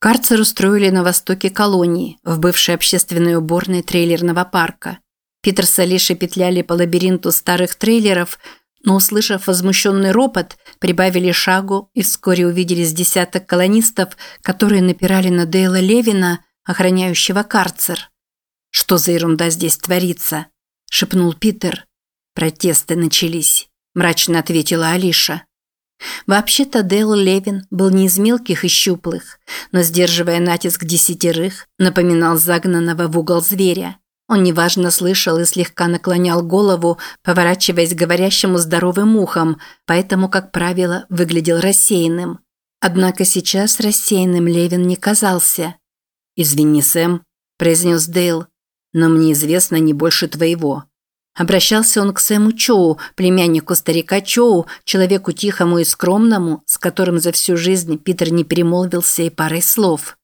Карцер устроили на востоке колонии, в бывшей общественной уборной трейлерного парка. Питер с Алишей петляли по лабиринту старых трейлеров, но, услышав возмущенный ропот, прибавили шагу и вскоре увидели с десяток колонистов, которые напирали на Дейла Левина, охраняющего карцер. «Что за ерунда здесь творится?» – шепнул Питер. «Протесты начались», – мрачно ответила Алиша. Вообще-то Дейл Левин был не из мелких и щуплых, но, сдерживая натиск десятерых, напоминал загнанного в угол зверя. Он неважно слышал и слегка наклонял голову, поворачиваясь к говорящему здоровым ухом, поэтому, как правило, выглядел рассеянным. Однако сейчас рассеянным Левин не казался. «Извини, Сэм», – произнес Дейл, – «но мне известно не больше твоего. Обращался он к Сэму Чоу, племяннику старика Чоу, человеку тихому и скромному, с которым за всю жизнь Питер не перемолвился и парой слов.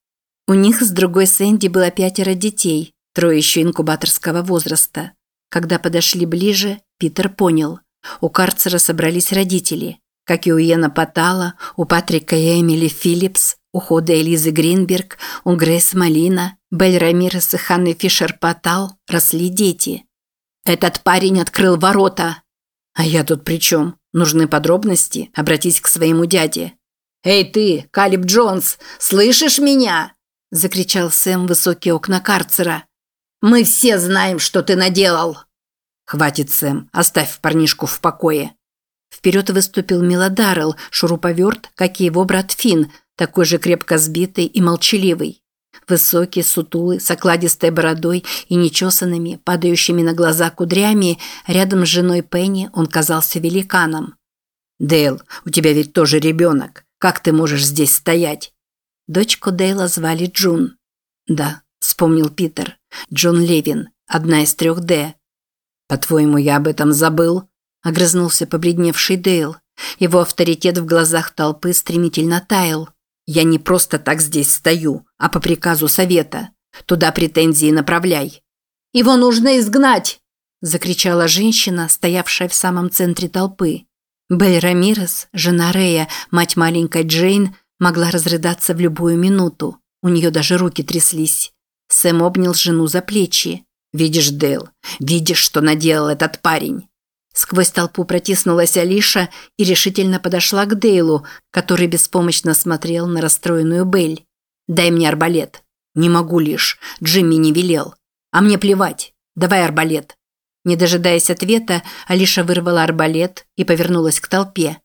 У них с другой Сэнди было пятеро детей, трое еще инкубаторского возраста. Когда подошли ближе, Питер понял. У карцера собрались родители, как и у Йена Патала, у Патрика и Эмили Филлипс, у Хода Элизы Гринберг, у Грейс Малина, Белль Рамирес и Ханны Фишер Патал росли дети – этот парень открыл ворота. А я тут при чем? Нужны подробности? Обратись к своему дяде. «Эй ты, Калиб Джонс, слышишь меня?» – закричал Сэм в высокие окна карцера. «Мы все знаем, что ты наделал!» «Хватит, Сэм, оставь парнишку в покое!» Вперед выступил Милодарел, шуруповерт, как и его брат Финн, такой же крепко сбитый и молчаливый. Высокий, сутулый, с окладистой бородой и нечесанными, падающими на глаза кудрями, рядом с женой Пенни он казался великаном. «Дейл, у тебя ведь тоже ребенок. Как ты можешь здесь стоять?» Дочку Дейла звали Джун. «Да», – вспомнил Питер. «Джун Левин, одна из трех Д». «По-твоему, я об этом забыл?» – огрызнулся побледневший Дейл. Его авторитет в глазах толпы стремительно таял. Я не просто так здесь стою, а по приказу совета. Туда претензии направляй. Его нужно изгнать, закричала женщина, стоявшая в самом центре толпы. Белль Рамирес, жена Рея, мать маленькой Джейн, могла разрыдаться в любую минуту. У нее даже руки тряслись. Сэм обнял жену за плечи. «Видишь, Дейл, видишь, что наделал этот парень?» Сквозь толпу протиснулась Алиша и решительно подошла к Дейлу, который беспомощно смотрел на расстроенную Белль. «Дай мне арбалет». «Не могу лишь. Джимми не велел». «А мне плевать. Давай арбалет». Не дожидаясь ответа, Алиша вырвала арбалет и повернулась к толпе.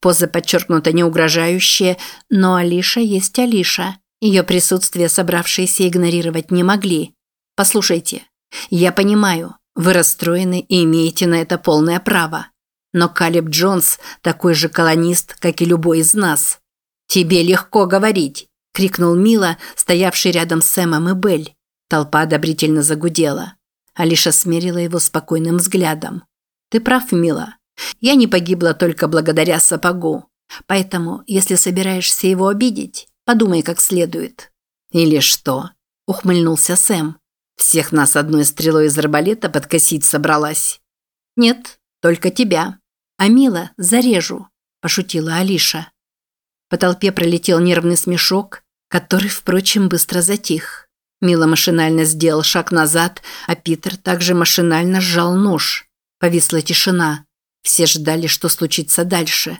Поза подчеркнуто неугрожающая, но Алиша есть Алиша. Ее присутствие собравшиеся игнорировать не могли. «Послушайте, я понимаю, вы расстроены и имеете на это полное право. Но Калеб Джонс такой же колонист, как и любой из нас. Тебе легко говорить, крикнул Мила, стоявший рядом с Сэмом и Белль. Толпа одобрительно загудела. Алиша смерила его спокойным взглядом. Ты прав, Мила. Я не погибла только благодаря сапогу. Поэтому, если собираешься его обидеть, подумай как следует. Или что? ухмыльнулся Сэм. Всех нас одной стрелой из арбалета подкосить собралась. Нет, только тебя. А Мила зарежу, пошутила Алиша. По толпе пролетел нервный смешок, который, впрочем, быстро затих. Мила машинально сделал шаг назад, а Питер также машинально сжал нож. Повисла тишина. Все ждали, что случится дальше.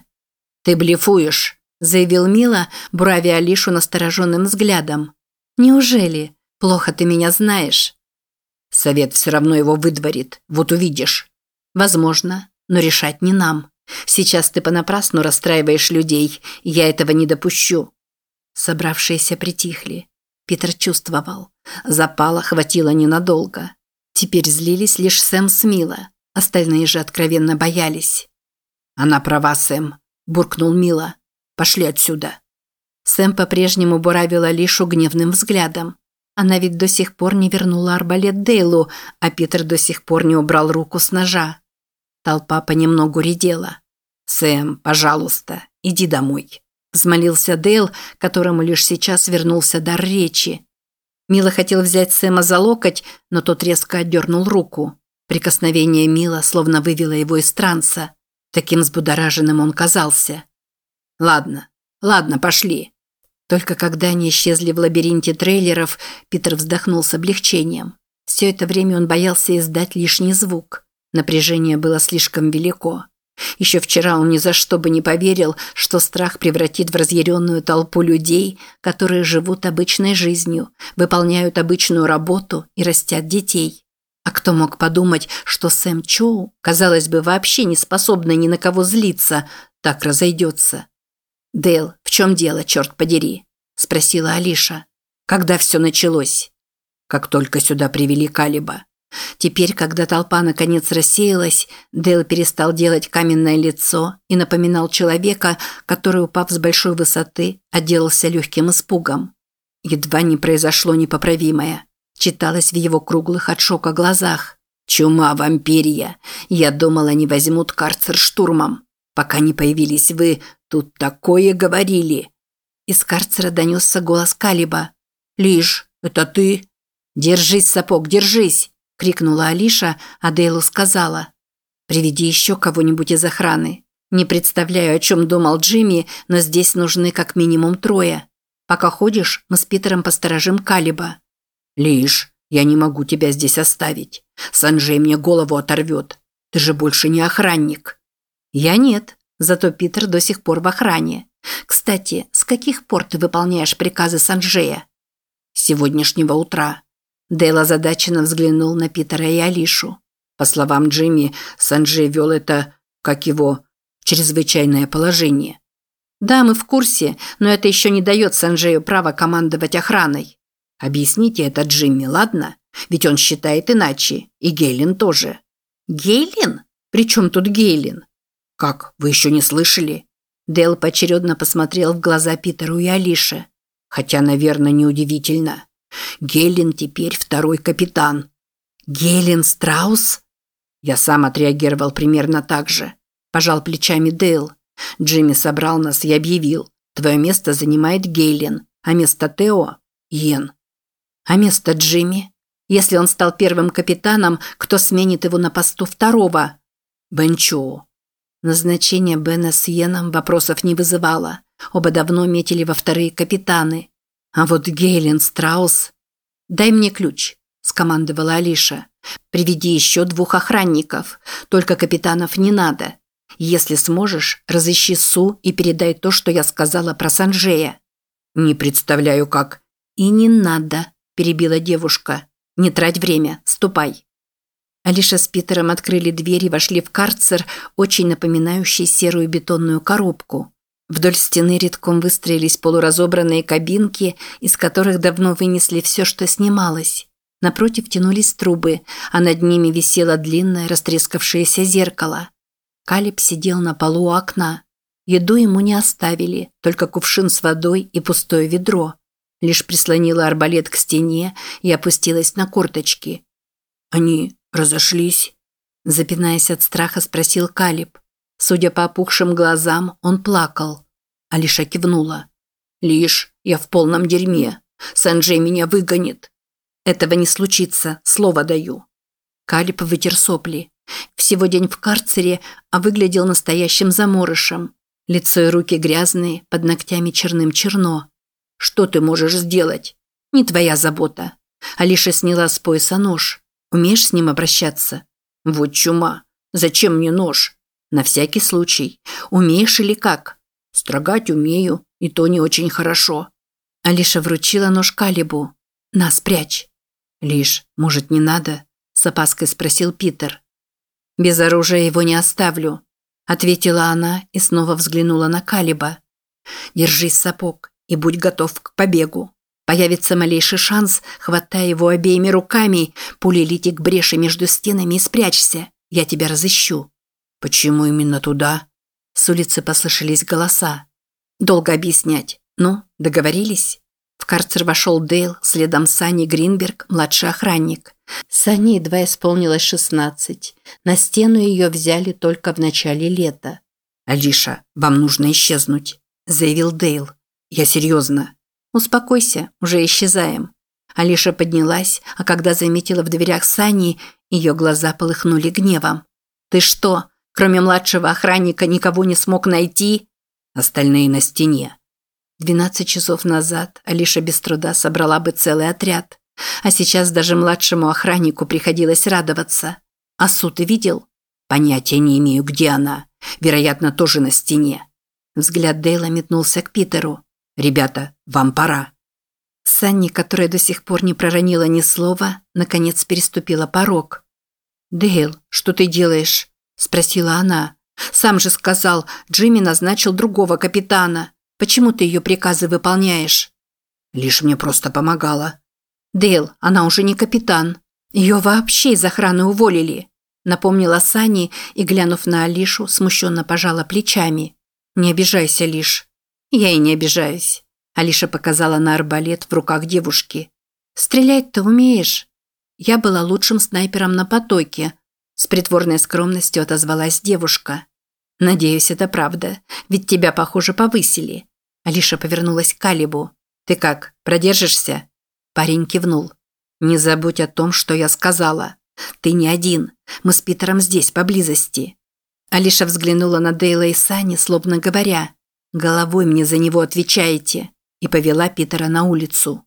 «Ты блефуешь», – заявил Мила, буравя Алишу настороженным взглядом. «Неужели?» Плохо ты меня знаешь. Совет все равно его выдворит, вот увидишь. Возможно, но решать не нам. Сейчас ты понапрасну расстраиваешь людей, я этого не допущу. Собравшиеся притихли. Питер чувствовал. Запала хватило ненадолго. Теперь злились лишь Сэм с Мила. Остальные же откровенно боялись. «Она права, Сэм», – буркнул Мила. «Пошли отсюда». Сэм по-прежнему буравил Алишу гневным взглядом. Она ведь до сих пор не вернула арбалет Дейлу, а Питер до сих пор не убрал руку с ножа. Толпа понемногу редела. «Сэм, пожалуйста, иди домой», – взмолился Дейл, которому лишь сейчас вернулся дар речи. Мила хотел взять Сэма за локоть, но тот резко отдернул руку. Прикосновение Мила словно вывело его из транса. Таким взбудораженным он казался. «Ладно, ладно, пошли». Только когда они исчезли в лабиринте трейлеров, Питер вздохнул с облегчением. Все это время он боялся издать лишний звук. Напряжение было слишком велико. Еще вчера он ни за что бы не поверил, что страх превратит в разъяренную толпу людей, которые живут обычной жизнью, выполняют обычную работу и растят детей. А кто мог подумать, что Сэм Чоу, казалось бы, вообще не способный ни на кого злиться, так разойдется? «Дейл, в чем дело, черт подери?» – спросила Алиша. «Когда все началось?» «Как только сюда привели Калиба». Теперь, когда толпа наконец рассеялась, Дейл перестал делать каменное лицо и напоминал человека, который, упав с большой высоты, отделался легким испугом. Едва не произошло непоправимое. Читалось в его круглых от шока глазах. «Чума, вампирия! Я думал, они возьмут карцер штурмом. Пока не появились вы, тут такое говорили!» Из карцера донесся голос Калиба. «Лиш, это ты?» «Держись, сапог, держись!» – крикнула Алиша, а Дейлу сказала. «Приведи еще кого-нибудь из охраны. Не представляю, о чем думал Джимми, но здесь нужны как минимум трое. Пока ходишь, мы с Питером посторожим Калиба». «Лиш, я не могу тебя здесь оставить. Санджей мне голову оторвет. Ты же больше не охранник». «Я нет, зато Питер до сих пор в охране. Кстати, с каких пор ты выполняешь приказы Санджея?» «С сегодняшнего утра». Дейл озадаченно взглянул на Питера и Алишу. По словам Джимми, Санджей вел это, как его, чрезвычайное положение. «Да, мы в курсе, но это еще не дает Санджею права командовать охраной». Объясните это Джимми, ладно? Ведь он считает иначе. И Гейлин тоже. Гейлин? При чем тут Гейлин? Как, вы еще не слышали? Дэл поочередно посмотрел в глаза Питеру и Алише. Хотя, наверное, неудивительно. Гейлин теперь второй капитан. Гейлин Страус? Я сам отреагировал примерно так же. Пожал плечами Дэл. Джимми собрал нас и объявил. Твое место занимает Гейлин, а место Тео – Йен. А место Джимми? Если он стал первым капитаном, кто сменит его на посту второго? Бенчоу. Назначение Бена с Йеном вопросов не вызывало. Оба давно метили во вторые капитаны. А вот Гейлен Страус... «Дай мне ключ», – скомандовала Алиша. «Приведи еще двух охранников. Только капитанов не надо. Если сможешь, разыщи Су и передай то, что я сказала про Санжея». «Не представляю, как...» «И не надо», перебила девушка. «Не трать время, ступай». Алиша с Питером открыли дверь и вошли в карцер, очень напоминающий серую бетонную коробку. Вдоль стены редком выстроились полуразобранные кабинки, из которых давно вынесли все, что снималось. Напротив тянулись трубы, а над ними висело длинное растрескавшееся зеркало. Калиб сидел на полу у окна. Еду ему не оставили, только кувшин с водой и пустое ведро лишь прислонила арбалет к стене и опустилась на корточки. «Они разошлись?» Запинаясь от страха, спросил Калиб. Судя по опухшим глазам, он плакал. Алиша кивнула. «Лишь, я в полном дерьме. Санджей меня выгонит». «Этого не случится, слово даю». Калиб вытер сопли. Всего день в карцере, а выглядел настоящим заморышем. Лицо и руки грязные, под ногтями черным черно. Что ты можешь сделать? Не твоя забота. Алиша сняла с пояса нож. Умеешь с ним обращаться? Вот чума. Зачем мне нож? На всякий случай. Умеешь или как? Строгать умею, и то не очень хорошо. Алиша вручила нож Калибу. На, спрячь. Лишь, может, не надо? С опаской спросил Питер. Без оружия его не оставлю, ответила она и снова взглянула на Калиба. Держись, сапог и будь готов к побегу. Появится малейший шанс, хватай его обеими руками, пулей лети к бреши между стенами и спрячься. Я тебя разыщу. Почему именно туда? С улицы послышались голоса. Долго объяснять. Ну, договорились? В карцер вошел Дейл, следом Сани Гринберг, младший охранник. Сани едва исполнилось шестнадцать. На стену ее взяли только в начале лета. «Алиша, вам нужно исчезнуть», – заявил Дейл. «Я серьезно». «Успокойся, уже исчезаем». Алиша поднялась, а когда заметила в дверях Сани, ее глаза полыхнули гневом. «Ты что, кроме младшего охранника никого не смог найти?» «Остальные на стене». 12 часов назад Алиша без труда собрала бы целый отряд. А сейчас даже младшему охраннику приходилось радоваться. А суд ты видел? Понятия не имею, где она. Вероятно, тоже на стене. Взгляд Дейла метнулся к Питеру. «Ребята, вам пора». Санни, которая до сих пор не проронила ни слова, наконец переступила порог. «Дейл, что ты делаешь?» – спросила она. «Сам же сказал, Джимми назначил другого капитана. Почему ты ее приказы выполняешь?» «Лишь мне просто помогала». «Дейл, она уже не капитан. Ее вообще из охраны уволили», – напомнила Санни и, глянув на Алишу, смущенно пожала плечами. «Не обижайся, Лиш». «Я и не обижаюсь». Алиша показала на арбалет в руках девушки. «Стрелять-то умеешь?» Я была лучшим снайпером на потоке. С притворной скромностью отозвалась девушка. «Надеюсь, это правда, ведь тебя, похоже, повысили». Алиша повернулась к Калибу. «Ты как, продержишься?» Парень кивнул. «Не забудь о том, что я сказала. Ты не один. Мы с Питером здесь, поблизости». Алиша взглянула на Дейла и Сани, словно говоря, «Головой мне за него отвечаете», и повела Питера на улицу.